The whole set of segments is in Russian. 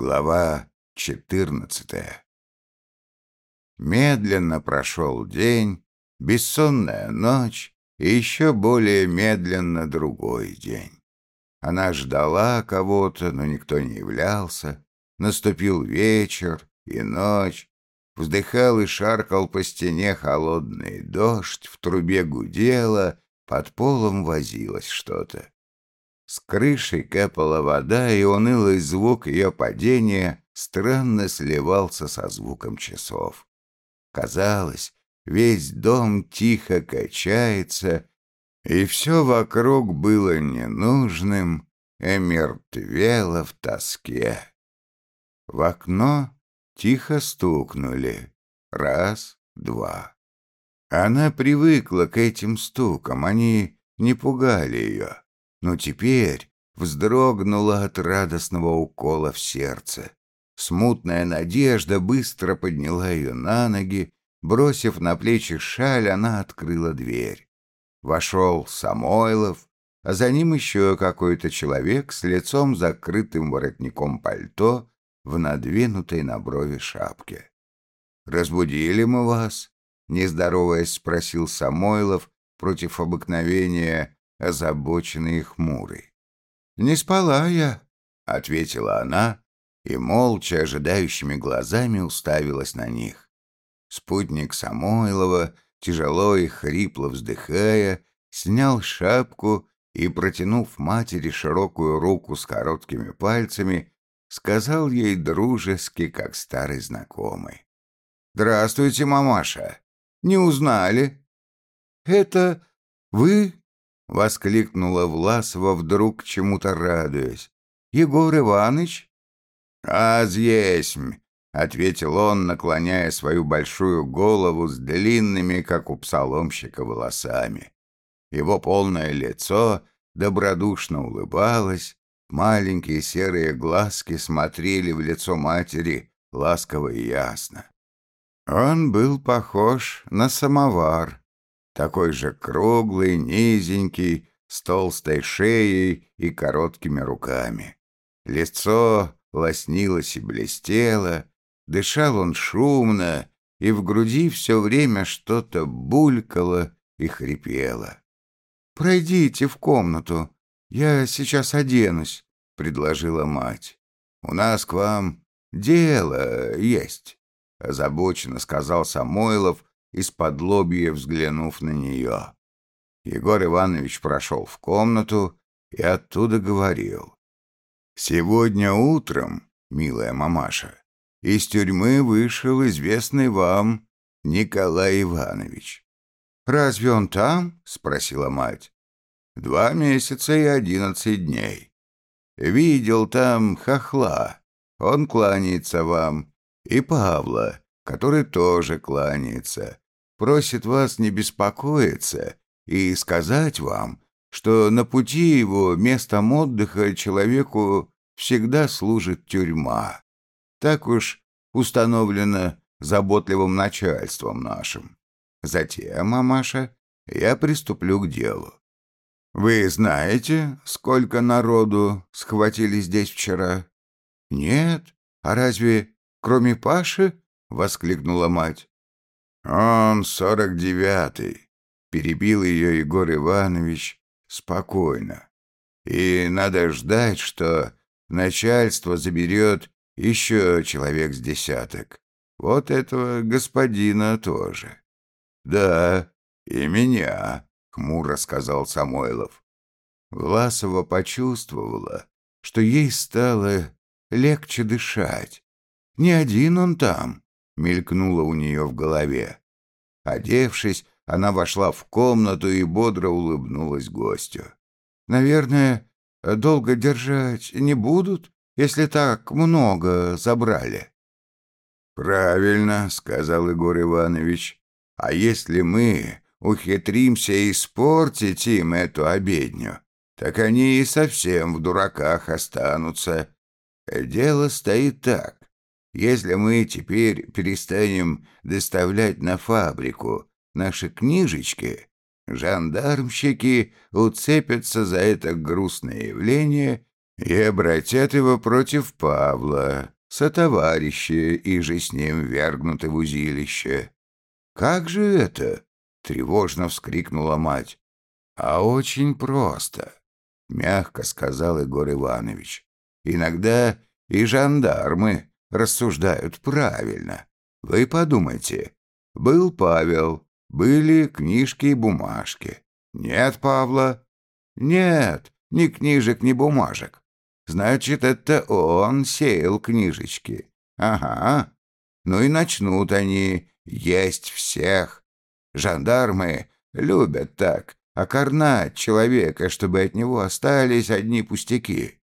Глава четырнадцатая Медленно прошел день, бессонная ночь и еще более медленно другой день. Она ждала кого-то, но никто не являлся. Наступил вечер и ночь. Вздыхал и шаркал по стене холодный дождь, в трубе гудело, под полом возилось что-то. С крыши капала вода, и унылый звук ее падения странно сливался со звуком часов. Казалось, весь дом тихо качается, и все вокруг было ненужным, и мертвело в тоске. В окно тихо стукнули. Раз, два. Она привыкла к этим стукам, они не пугали ее но теперь вздрогнула от радостного укола в сердце. Смутная надежда быстро подняла ее на ноги, бросив на плечи шаль, она открыла дверь. Вошел Самойлов, а за ним еще какой-то человек с лицом закрытым воротником пальто в надвинутой на брови шапке. «Разбудили мы вас?» — не здороваясь, спросил Самойлов против обыкновения, озабоченный и хмурый. «Не спала я», — ответила она, и молча ожидающими глазами уставилась на них. Спутник Самойлова, тяжело и хрипло вздыхая, снял шапку и, протянув матери широкую руку с короткими пальцами, сказал ей дружески, как старый знакомый. «Здравствуйте, мамаша! Не узнали?» «Это вы — воскликнула Власова, вдруг чему-то радуясь. «Егор Иванович?» «Аз есмь!» — ответил он, наклоняя свою большую голову с длинными, как у псаломщика, волосами. Его полное лицо добродушно улыбалось, маленькие серые глазки смотрели в лицо матери ласково и ясно. Он был похож на самовар, такой же круглый, низенький, с толстой шеей и короткими руками. Лицо лоснилось и блестело, дышал он шумно, и в груди все время что-то булькало и хрипело. «Пройдите в комнату, я сейчас оденусь», — предложила мать. «У нас к вам дело есть», — озабоченно сказал Самойлов, из-под лобья взглянув на нее. Егор Иванович прошел в комнату и оттуда говорил. «Сегодня утром, милая мамаша, из тюрьмы вышел известный вам Николай Иванович». «Разве он там?» — спросила мать. «Два месяца и одиннадцать дней. Видел там хохла, он кланяется вам, и Павла, который тоже кланяется просит вас не беспокоиться и сказать вам, что на пути его местом отдыха человеку всегда служит тюрьма. Так уж установлено заботливым начальством нашим. Затем, мамаша, я приступлю к делу. Вы знаете, сколько народу схватили здесь вчера? Нет. А разве кроме Паши? — воскликнула мать. «Он сорок девятый», — перебил ее Егор Иванович спокойно. «И надо ждать, что начальство заберет еще человек с десяток. Вот этого господина тоже». «Да, и меня», — хмуро сказал Самойлов. Власова почувствовала, что ей стало легче дышать. Не один он там, мелькнуло у нее в голове. Одевшись, она вошла в комнату и бодро улыбнулась гостю. «Наверное, долго держать не будут, если так много забрали?» «Правильно», — сказал Егор Иванович. «А если мы ухитримся испортить им эту обедню, так они и совсем в дураках останутся. Дело стоит так. Если мы теперь перестанем доставлять на фабрику наши книжечки, жандармщики уцепятся за это грустное явление и обратят его против Павла, сотоварища, и же с ним вергнуты в узилище. «Как же это?» — тревожно вскрикнула мать. «А очень просто», — мягко сказал Егор Иванович. «Иногда и жандармы рассуждают правильно. Вы подумайте. Был Павел, были книжки и бумажки. Нет Павла? Нет, ни книжек, ни бумажек. Значит, это он сеял книжечки. Ага. Ну и начнут они есть всех. Жандармы любят так окорнать человека, чтобы от него остались одни пустяки.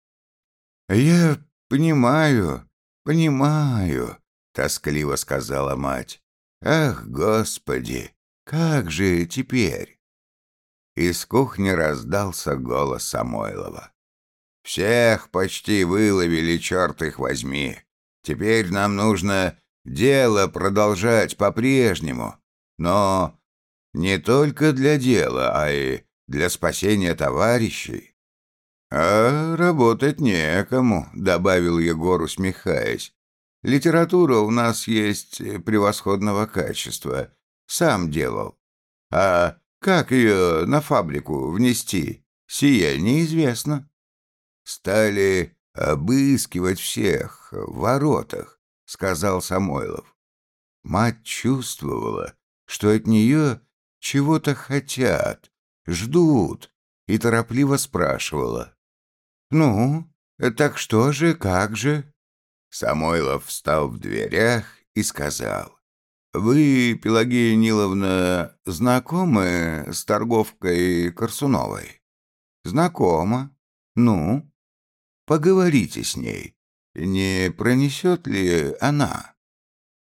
«Я понимаю, понимаю», — тоскливо сказала мать. «Ах, Господи, как же теперь?» Из кухни раздался голос Самойлова. «Всех почти выловили, черт их возьми. Теперь нам нужно дело продолжать по-прежнему. Но не только для дела, а и для спасения товарищей. «А работать некому», — добавил Егор, усмехаясь. «Литература у нас есть превосходного качества. Сам делал. А как ее на фабрику внести, сие неизвестно». Стали обыскивать всех в воротах, сказал Самойлов. Мать чувствовала, что от нее чего-то хотят, ждут, и торопливо спрашивала. «Ну, так что же, как же?» Самойлов встал в дверях и сказал. «Вы, Пелагея Ниловна, знакомы с торговкой Корсуновой?» «Знакома. Ну?» Поговорите с ней. Не пронесет ли она?»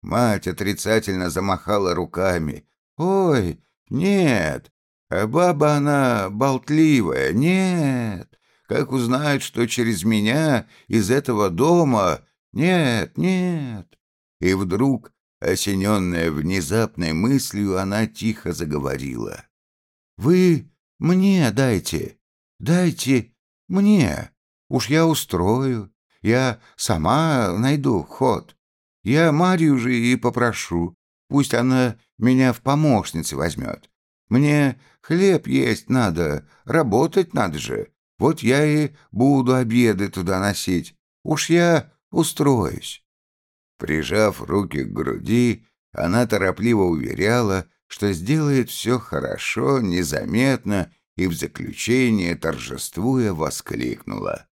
Мать отрицательно замахала руками. «Ой, нет, баба она болтливая, нет. Как узнает, что через меня из этого дома... Нет, нет». И вдруг, осененная внезапной мыслью, она тихо заговорила. «Вы мне дайте, дайте мне». Уж я устрою, я сама найду ход. Я Марию же и попрошу, пусть она меня в помощницы возьмет. Мне хлеб есть надо, работать надо же. Вот я и буду обеды туда носить. Уж я устроюсь». Прижав руки к груди, она торопливо уверяла, что сделает все хорошо, незаметно, и в заключение, торжествуя, воскликнула.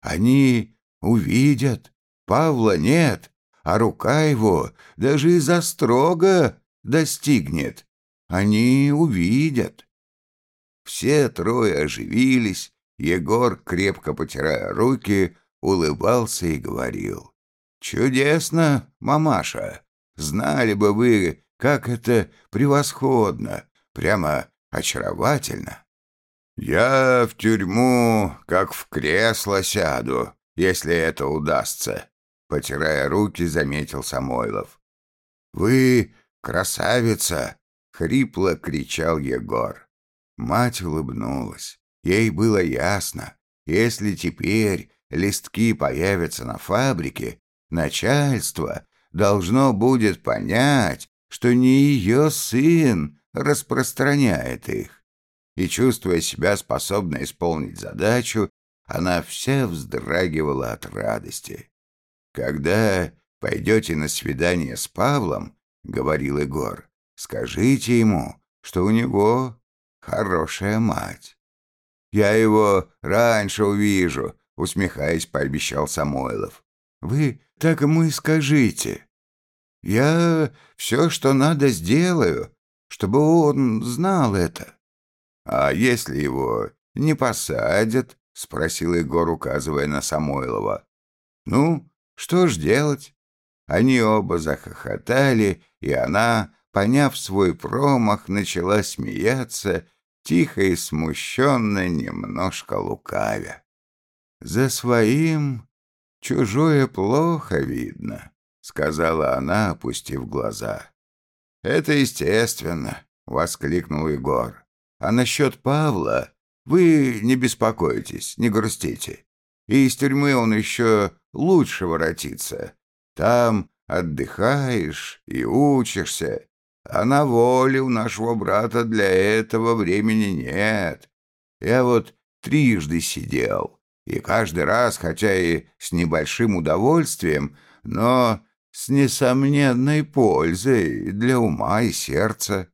Они увидят. Павла нет, а рука его даже из-за строго достигнет. Они увидят. Все трое оживились. Егор, крепко потирая руки, улыбался и говорил. «Чудесно, мамаша! Знали бы вы, как это превосходно, прямо очаровательно!» «Я в тюрьму, как в кресло сяду, если это удастся», — потирая руки, заметил Самойлов. «Вы красавица!» — хрипло кричал Егор. Мать улыбнулась. Ей было ясно, если теперь листки появятся на фабрике, начальство должно будет понять, что не ее сын распространяет их и, чувствуя себя способной исполнить задачу, она вся вздрагивала от радости. «Когда пойдете на свидание с Павлом, — говорил Егор, — скажите ему, что у него хорошая мать». «Я его раньше увижу», — усмехаясь, пообещал Самойлов. «Вы так ему и скажите. Я все, что надо, сделаю, чтобы он знал это». «А если его не посадят?» — спросил Егор, указывая на Самойлова. «Ну, что ж делать?» Они оба захохотали, и она, поняв свой промах, начала смеяться, тихо и смущенно, немножко лукавя. «За своим чужое плохо видно», — сказала она, опустив глаза. «Это естественно», — воскликнул Егор. А насчет Павла вы не беспокойтесь, не грустите. и из тюрьмы он еще лучше воротится. Там отдыхаешь и учишься, а на воле у нашего брата для этого времени нет. Я вот трижды сидел, и каждый раз, хотя и с небольшим удовольствием, но с несомненной пользой для ума и сердца.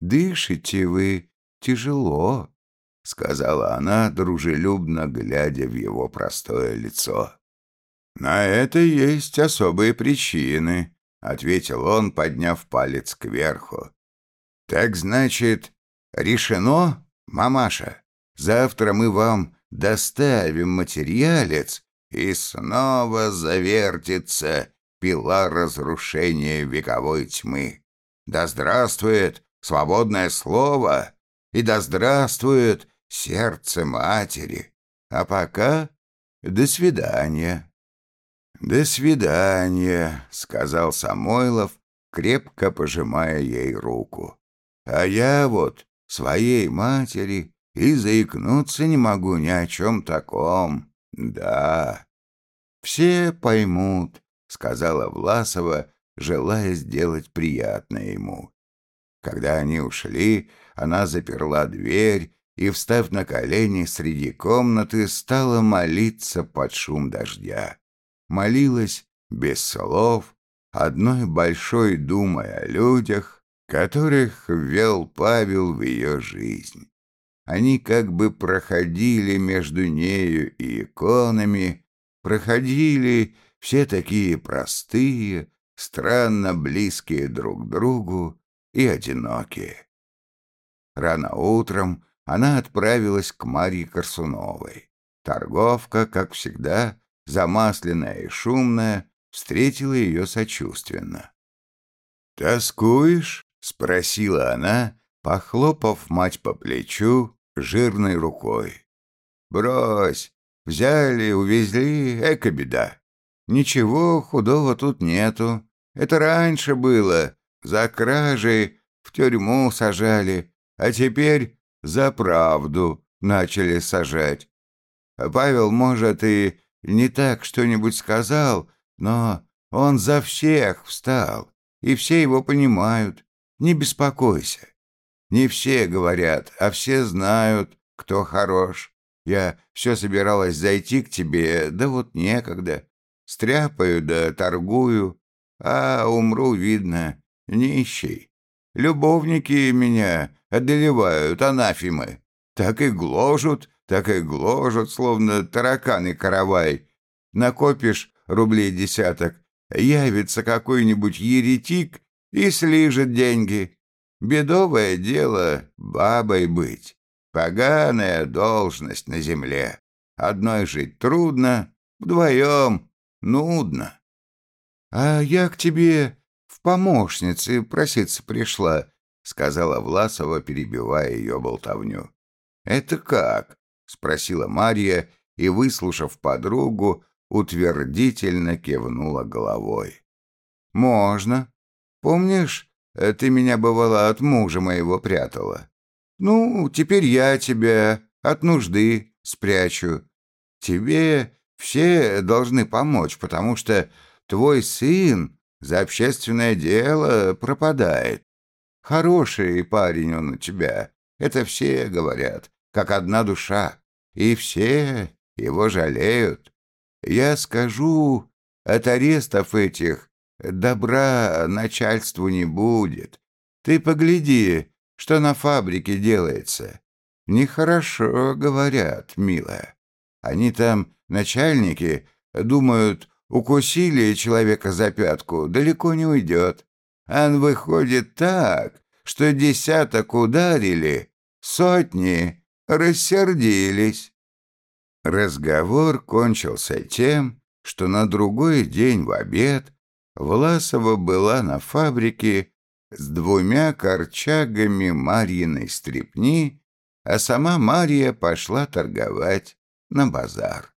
Дышите вы тяжело, — сказала она, дружелюбно глядя в его простое лицо. «На это есть особые причины», — ответил он, подняв палец кверху. «Так значит, решено, мамаша? Завтра мы вам доставим материалец, и снова завертится пила разрушения вековой тьмы. Да здравствует свободное слово, и да здравствует сердце матери. А пока до свидания. «До свидания», — сказал Самойлов, крепко пожимая ей руку. «А я вот своей матери и заикнуться не могу ни о чем таком. Да, все поймут», — сказала Власова, желая сделать приятное ему. Когда они ушли, она заперла дверь и, встав на колени среди комнаты, стала молиться под шум дождя молилась без слов, одной большой думой о людях, которых ввел Павел в ее жизнь. Они как бы проходили между нею и иконами, проходили все такие простые, странно близкие друг другу и одинокие. Рано утром она отправилась к Марье Корсуновой. Торговка, как всегда, замасленная и шумная, встретила ее сочувственно. «Тоскуешь?» — спросила она, похлопав мать по плечу жирной рукой. «Брось! Взяли, увезли, эко беда. Ничего худого тут нету. Это раньше было. За кражи в тюрьму сажали, а теперь за правду начали сажать. Павел, может, и не так что-нибудь сказал, но он за всех встал, и все его понимают. Не беспокойся. Не все говорят, а все знают, кто хорош. Я все собиралась зайти к тебе, да вот некогда. Стряпаю да торгую, а умру, видно, нищий. Любовники меня одолевают, анафимы. Так и гложут, так и гложут, словно тараканы каравай. Накопишь рублей десяток, явится какой-нибудь еретик и слижет деньги. Бедовое дело бабой быть. Поганая должность на земле. Одной жить трудно, вдвоем нудно. А я к тебе в помощнице проситься пришла, — сказала Власова, перебивая ее болтовню. «Это как?» — спросила Марья и, выслушав подругу, утвердительно кивнула головой. «Можно. Помнишь, э, ты меня, бывало, от мужа моего прятала? Ну, теперь я тебя от нужды спрячу. Тебе все должны помочь, потому что твой сын за общественное дело пропадает. Хороший парень он у тебя, это все говорят, как одна душа и все его жалеют. Я скажу, от арестов этих добра начальству не будет. Ты погляди, что на фабрике делается. Нехорошо говорят, милая. Они там, начальники, думают, укусили человека за пятку, далеко не уйдет. Он выходит так, что десяток ударили, сотни рассердились. Разговор кончился тем, что на другой день в обед Власова была на фабрике с двумя корчагами Марьиной стрепни, а сама Марья пошла торговать на базар.